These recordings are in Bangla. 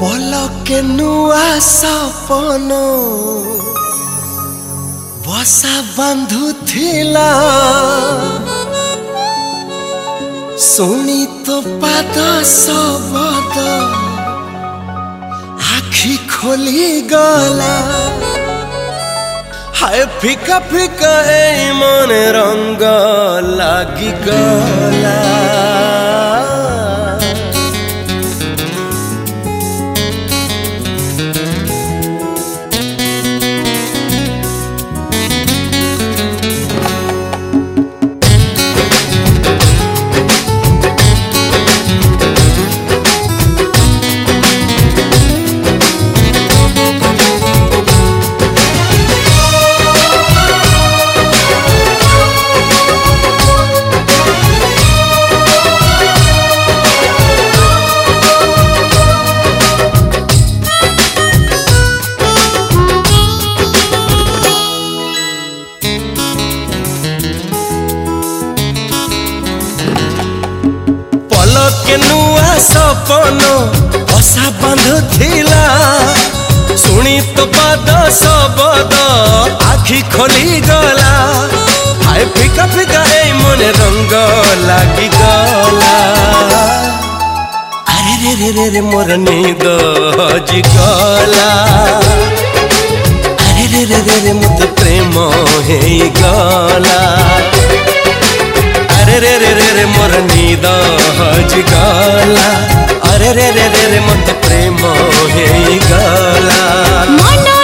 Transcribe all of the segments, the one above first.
পলকে নুয়া সপন বসা বান্ধুলা শুনি তো পাদ শবদ আখি খোলি গলা হায় ফিকা ফিকা এই মনে রঙ্গ লাগি গলা ପବନ ଅସା ବାନ୍ଧୁଥିଲା ଶୁଣି ତୋ ପାଦ ଶବଦ ଆଖି ଖୋଲିଗଲା ଆଏ ଫିକା ଫିକା ଏଇ ମନେ ରଙ୍ଗ ଲାଗିଗଲା ଆରେ ରେ ରେ ମୋର ନିଦ ହଜିଗଲା ଆରେ ରେ ରେ ରେ ରେ ମୋତେ ପ୍ରେମ ହେଇଗଲା अरे रे रे रे रे मोर नीद हजिगला अरे रे रे रे रे मत प्रेम हे गला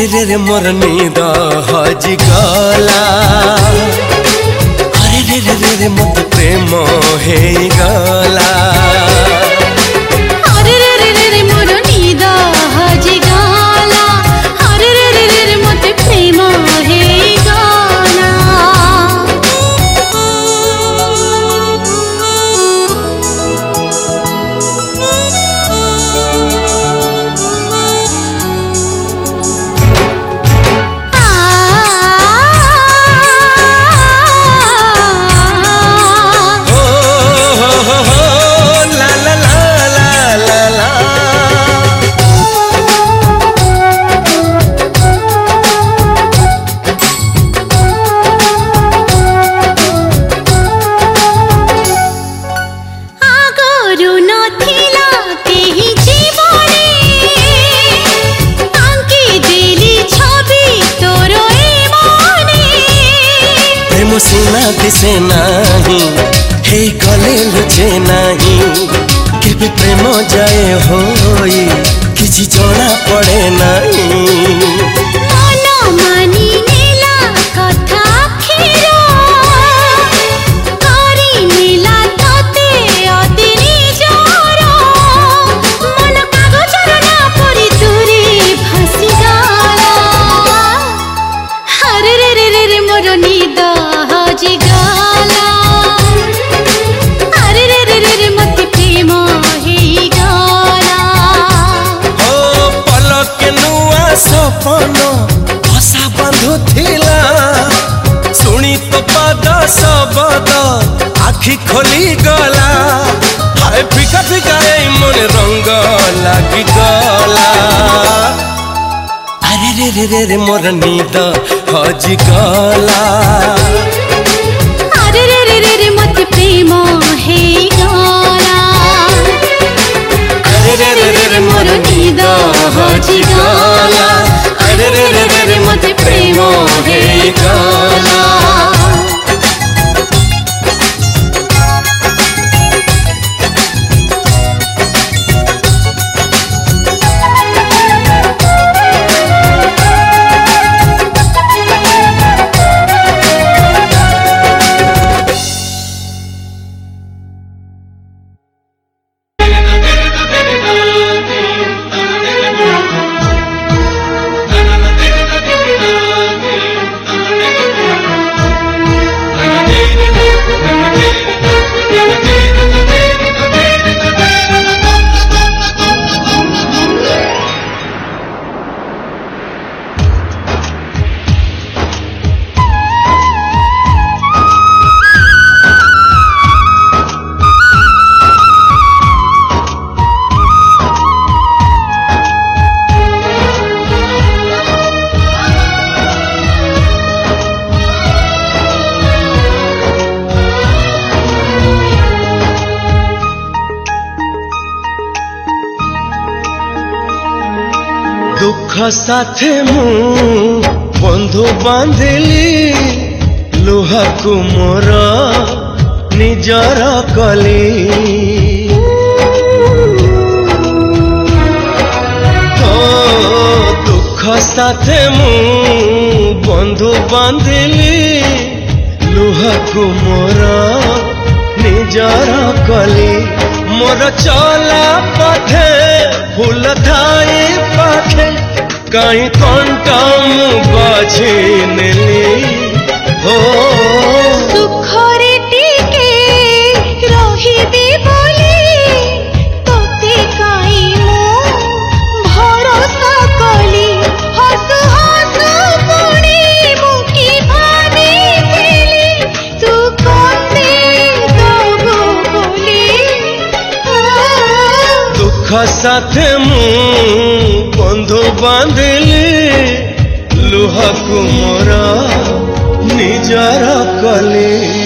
আরে রে মোর নিদ হজি গলা আরে রে রে রে মত প্রেম হেই গলা मन हसा बांधुला शुणी तो पद सबद आखि खोली गला हाय फिका फिका ए मन रंग लागी गला अरे रे रे रे रे मोर नीद हज गला अरे रे रे रे रे रे रे मुझे प्रेमो है काला ରାସ୍ତାଥେ ମୁଁ ବନ୍ଧୁ ବାନ୍ଧିଲି ଲୁହାକୁ ମୋର ନିଜର କଲି ଦୁଃଖ ସାଥେ ମୁଁ বন্ধু বান্ধিলি লুহাকু মোর নিজর কলি মোর চলা পথে ফুল থাই পাখি कहीं कौन काम बाझे नहीं हो তোমার সাথে মু বন্ধু বাঁধিলি লুহাকু মোরা নিজর কলি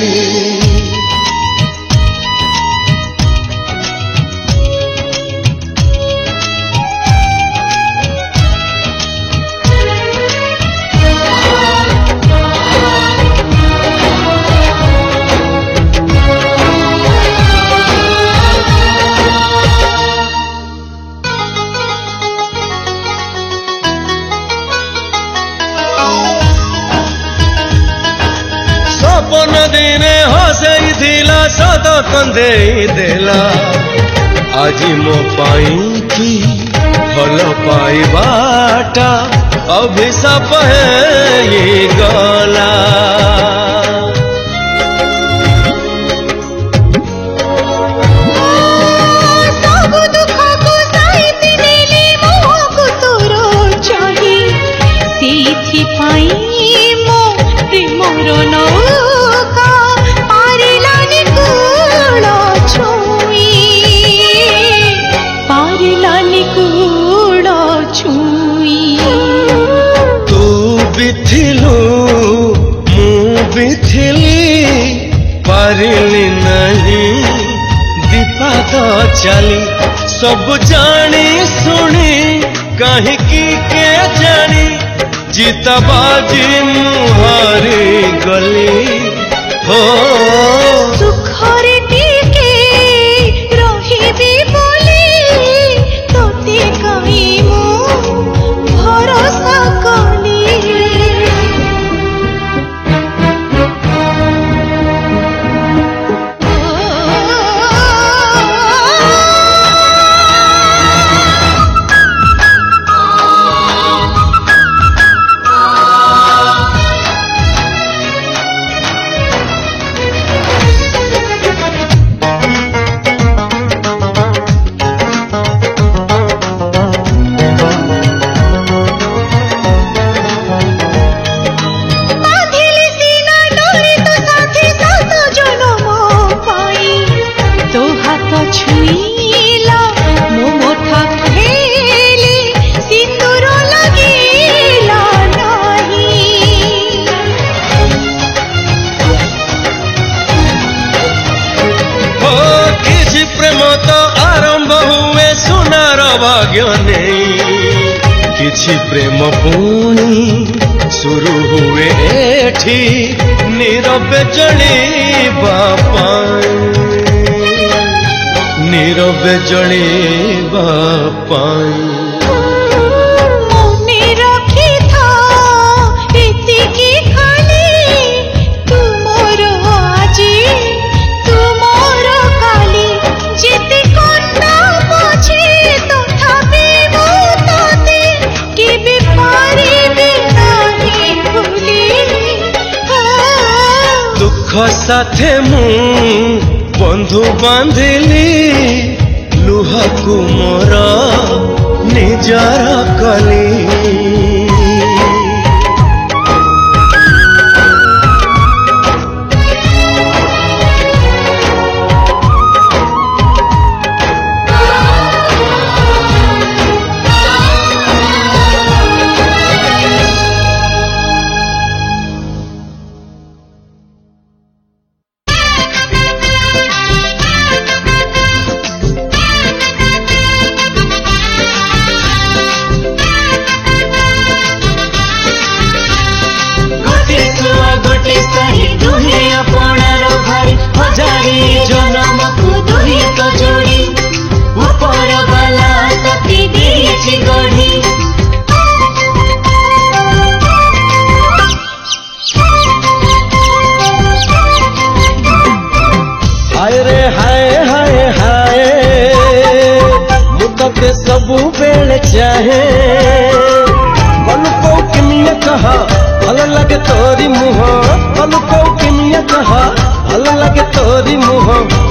ಯಾದ ತಂದೆ ଆଜି ମୋ ପାଇଁକି ଭଲ ପାଇବାଟା ଅଭିଶାପ ହେଇଗଲା ସେଥିପାଇଁ ମୋ ପ୍ରେମର ନଉ चली सब जानी सुनी कहीं की के जानी जीता बाजी मुहारी गली हो নীরবে চলিবা পায় নীরবে চলিবা পায় দুঃখ সাথে মু বন্ধু বাঁধিলি লুহকু মোর নিজর কলি अल्लाह के तोरी मुँह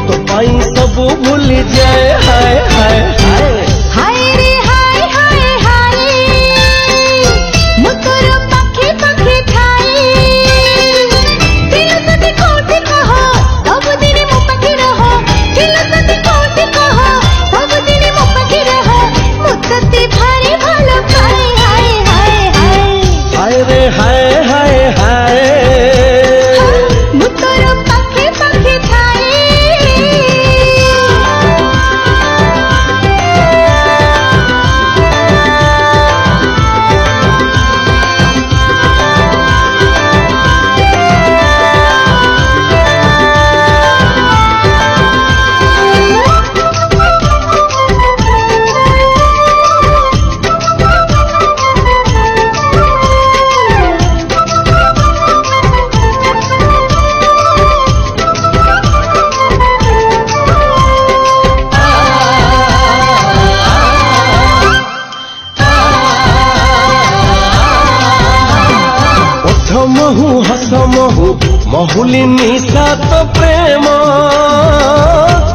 ଭାବିଲି ନିଶା ତ ପ୍ରେମ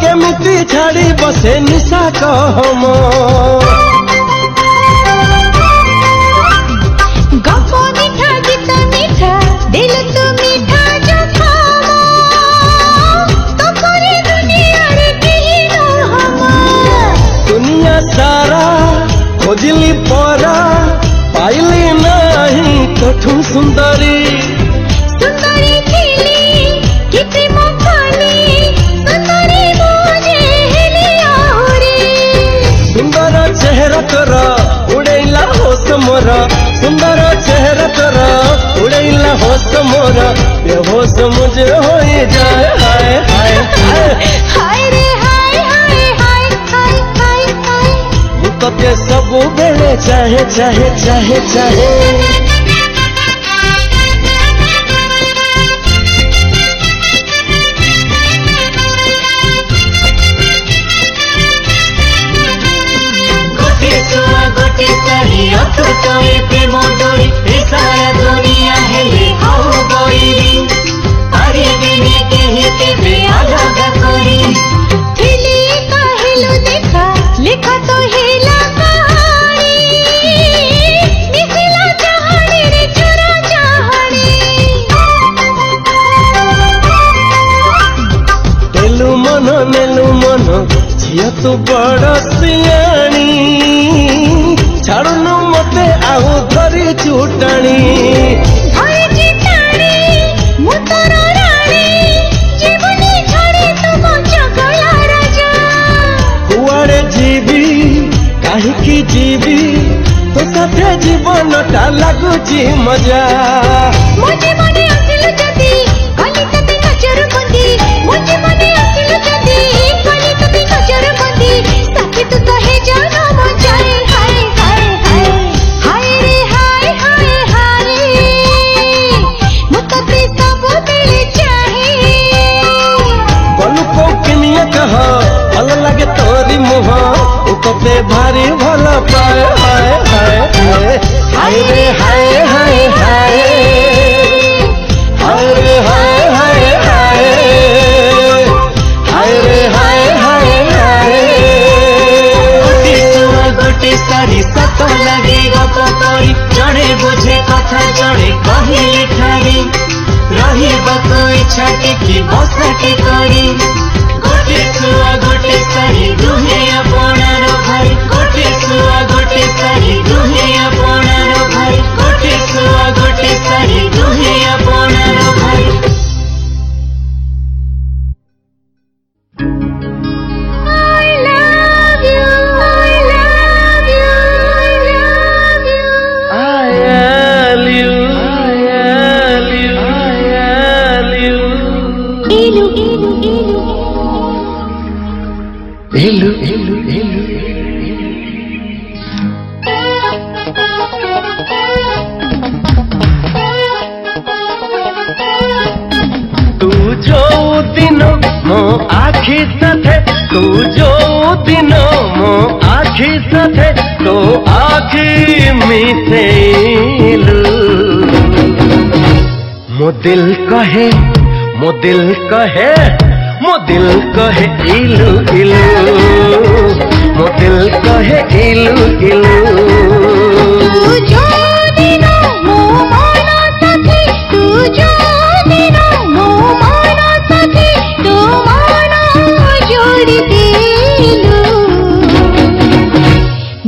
କେମିତି ଛାଡ଼ି ବସେ ନିଶା କହ ମୋ খোঁজলি পরা পাইলি নাহি কঠু সুন্দরী तोर उड़ेला होश मोर सुंदर चेहरा तोर उड़ेला होश मोर बेहोश मुझे हो जाए हाय हाय हाय रे हाय हाय हाय हाय हाय हाय सब बेले चाहे चाहे चाहे चाहे অত তরে প্রেম তরে এ সারা দুনিয়া হেলে হও বইরি আরে দিনে কেহে তেবে আলাদা করি ফেলে কাহেলো দেখা লেখা তো হেলা মেলু মন মেলু মন ঝিয়া তু বড় সিয়া ଜୁଟଣୀ କୁଆଡ଼େ ଯିବି କାହିଁକି ଯିବି ତୋ ସାଥେ ଜୀବନଟା ଲାଗୁଛି ମଜା ଭାରି ମୁହଁ ଓ ତତେ ଭାରି ଭଲ ପାଏ ହାଏ ହାଏ ହାଏ ହାଏ ରେ ହାଏ ହାଏ ହାଏ ହାଏ ରେ ହାଏ ହାଏ ହାଏ ହାଏ ରେ ହାଏ ହାଏ ହାଏ ଗୋଟେ ସାରି ସାତ ଲାଗି ଗପ କରି ଜଣେ ବୁଝେ କଥା ଜଣେ କହିଲେ ଠାରି ରହିବାକୁ ଇଚ୍ଛା ଟିକି ବସାଟି କରି ଗୋଟେ ଛୁଆ ଗୋଟେ ସାରି do it. आखी खीसते तो आखी मिसेलू मो दिल कहे मो दिल कहे मो दिल कहे इलु इलु मो दिल कहे इलु इलू जो दिनों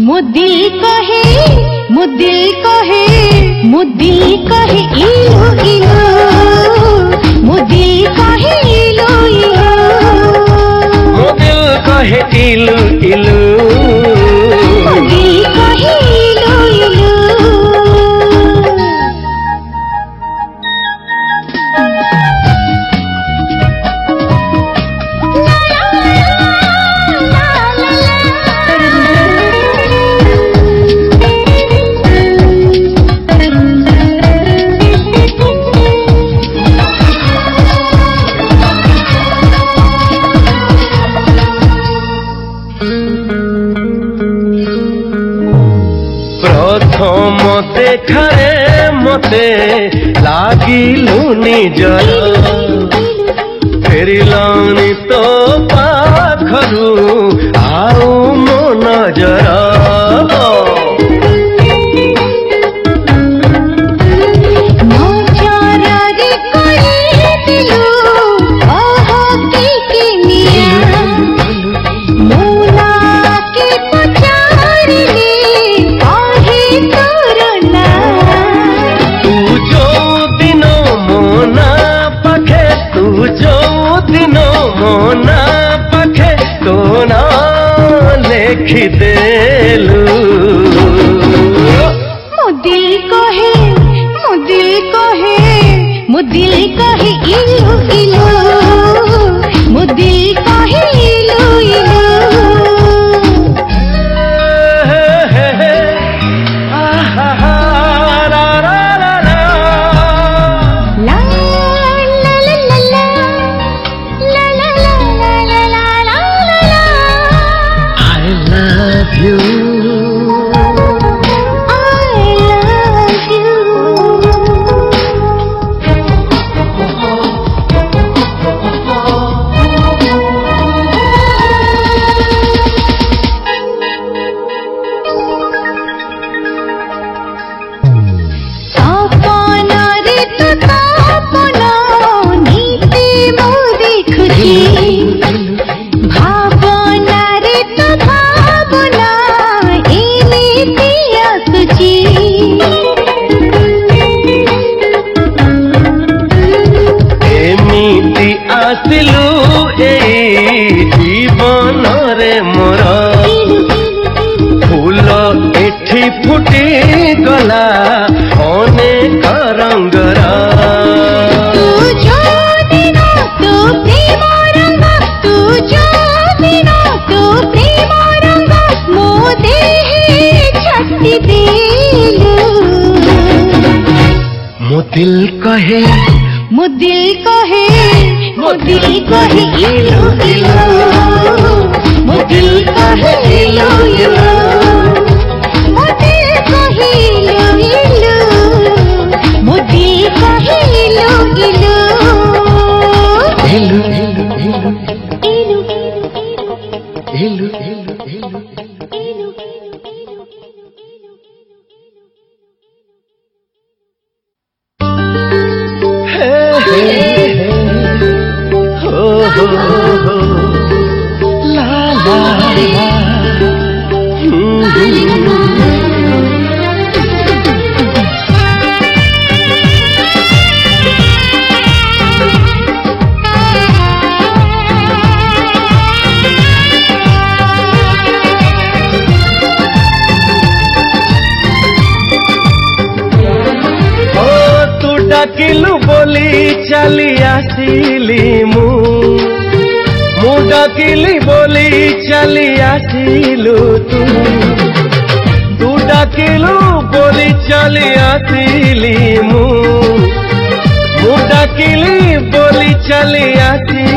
मुदिल कहे मुदिल कहे मुदिल कहे इलो इलो मुदिल कहे इलो इलो मुदिल कहे इलो इलो দেখারে মতে লাগিলু নিজর ফেরিলনি তো পাখরু আউ মো নজর ಕಿದೆ दिल कहे मो दिल कहे मो दिल कहे इलो इलो मो दिल कहे इलो इलो मो दिल कहे इलो इलो मो दिल कहे ডাকিলু বলি চালি আসিলি মু মু ডাকিলি বলি চালি আসিলু তু তু ডাকিলু বলি চালি আসিলি মু মু ডাকিলি বলি চালি আসিলি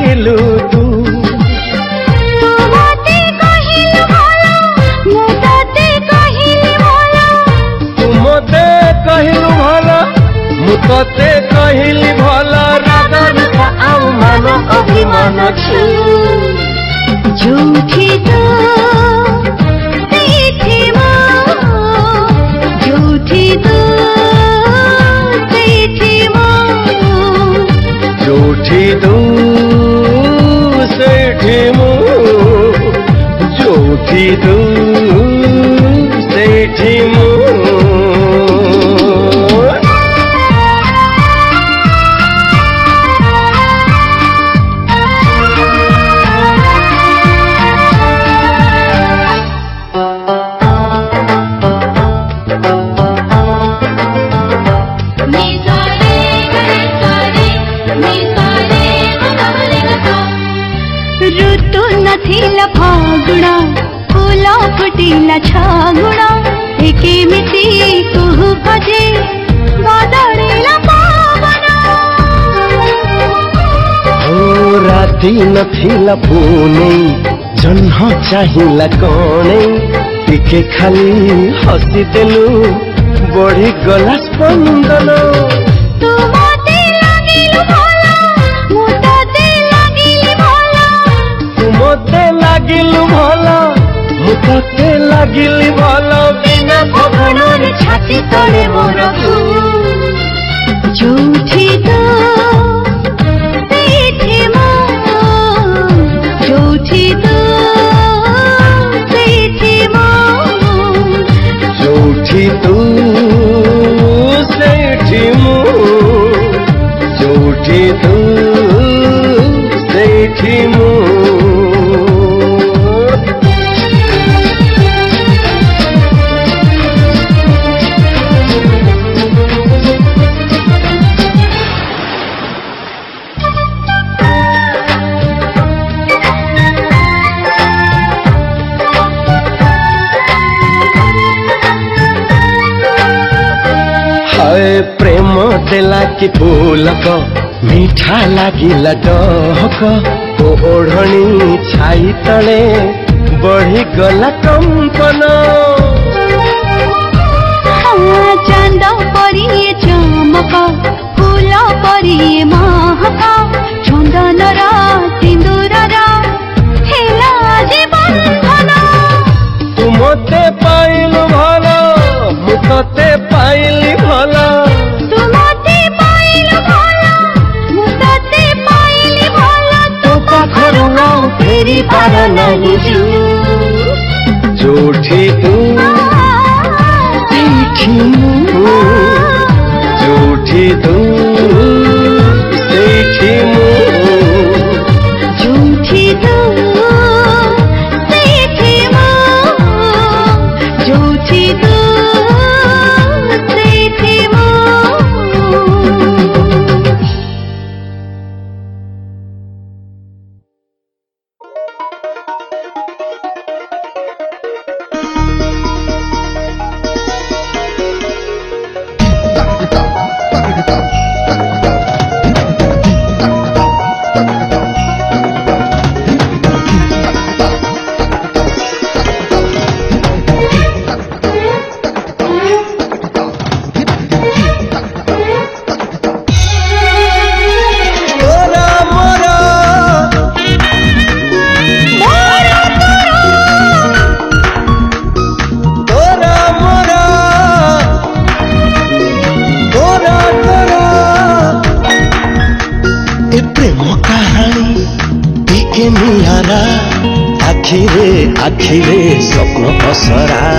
ମୁଁ ତତେ କହିଲି ଭଲ ରାଗ ରୂପ ଆଉ ମନ ଅଭିମାନ ଛୁ ଯୋଉଠି ତୋ ଯୋଉଠି ତୁ ସେଠି ମୁଁ ଯୋଉଠି ତୁ ସେଠି ମୁଁ ଦିନ ଥିଲା ପୁନେଇ ଜହ୍ନ ଚାହିଁଲା କଣେଇ ଟିକେ ଖାଲି ହସିଦେଲୁ ବଢ଼ିଗଲା ସ୍ପନ୍ଦନ ମୋତେ ଲାଗିଲୁ ଭଲ ମୁଁ ତତେ ଲାଗିଲି ଭଲ ବିନା ପବନରେ ଛାତି ତଳେ ମୋର ତୁ କି ଫୁଲକ ମିଠା ଲାଗିଲା ଡହକ ଓ ଓଢ଼ଣୀ ଛାଇ ତଳେ ବଢ଼ିଗଲା କମ୍ପନ ଚାନ୍ଦ ପରି ଚମକ ଫୁଲ ପରି ମହକ ଚନ୍ଦନର ସିନ୍ଦୁରର ହେଲା ଜୀବନ ତୁ ମୋତେ ପାଇଲୁ ଭଲ ମୁଁ ତତେ 他的眼睛。खिले सपना पसरा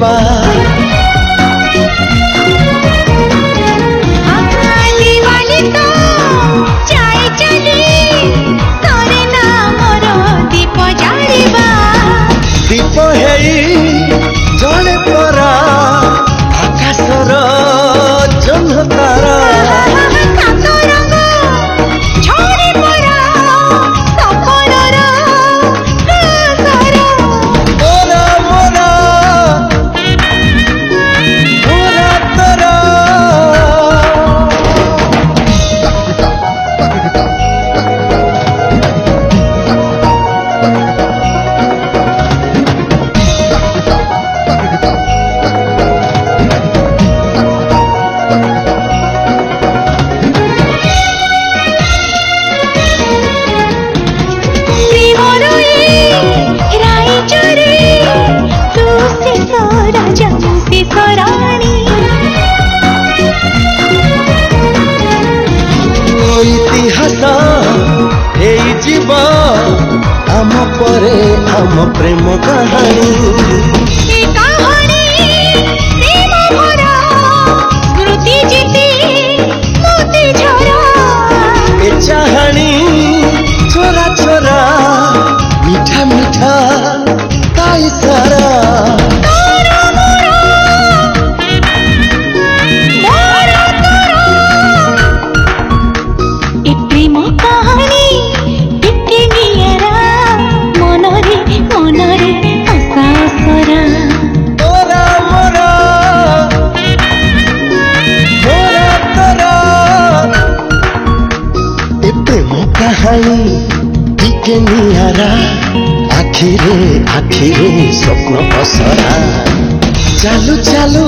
va. नियारा आखिरे आखिरे स्वप्न पसरा चालु चालु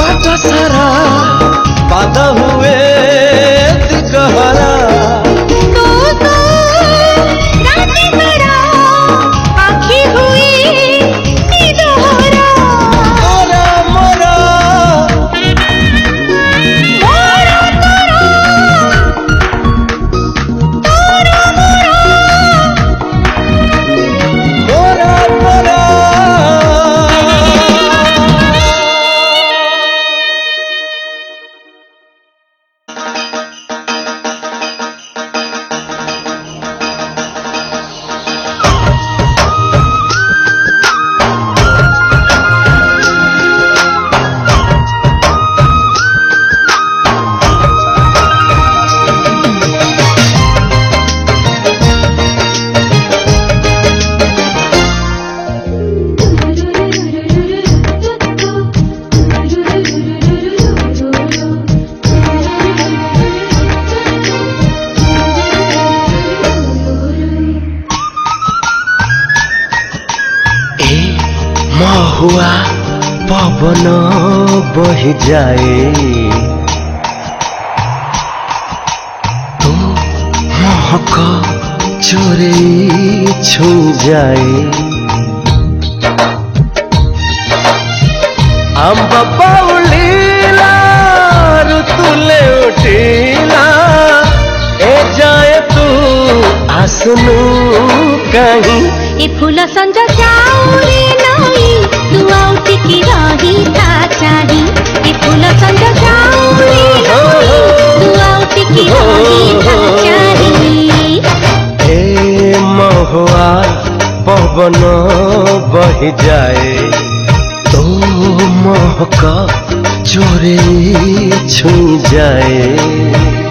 बाट सारा बाधा हुए दिगहरा जाए तो का चोरी छू जाए पवन बह जाए तो महका चोरी छू जाए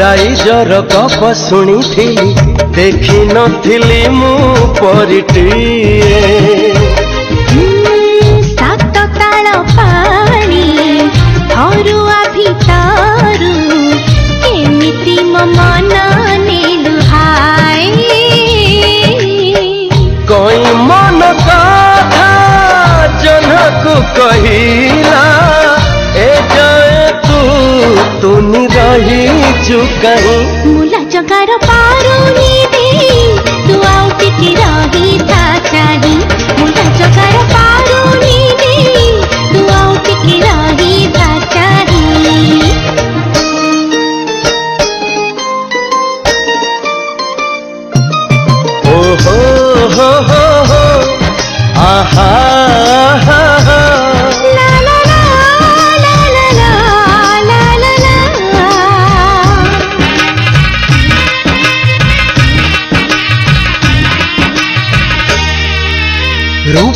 ରାଇଜର କପ ଶୁଣିଥିଲି ଦେଖିନଥିଲି ମୁଁ ପରିଟି ସାତ ତାଳ ପାଣି ଘରୁଆ ଭିତରୁ କେମିତି ମୋ ମନ ନିଲୁହାଏ କହି ମନ କଥା ଜନକୁ କହିଲା जगा मुला जगार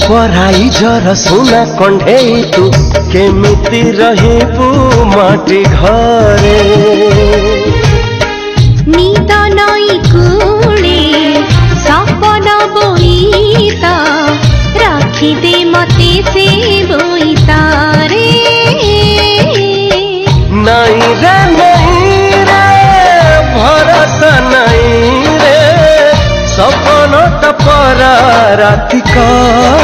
ପରାଇ ଜର ସୁନା କଣ୍ଢେଇ ତୁ କେମିତି ରହିବୁ ମାଟି ଘରେ ନିଦ ନଈ କୂଳେ ସପନ ବୋଇତା ରଖିଦେ ମତେ ସେ ବୋଇତାରେ ନାଇଁ ରେ ନାଇଁ ରେ ଭରସା ନାଇଁ রে সপনটা পরা রাতি কর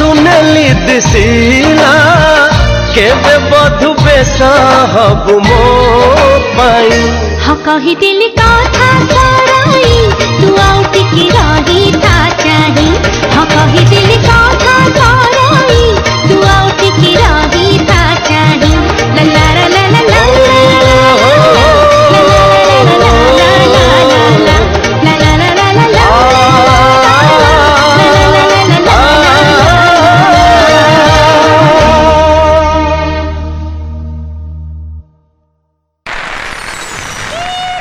ଶୁଣିଲି ଦିଶିଲା କେବେ ବଧୁ ବେଶ ହବୁ ମୋ ପାଇଁ ହଁ କହିଥିଲି କଥା ଛଡ଼ାଇ ତୁ ଆଉ ଟିକେ ରହିଥା ଚାହିଁ ହଁ କହିଥିଲି କଥା ଛଡ଼ାଇ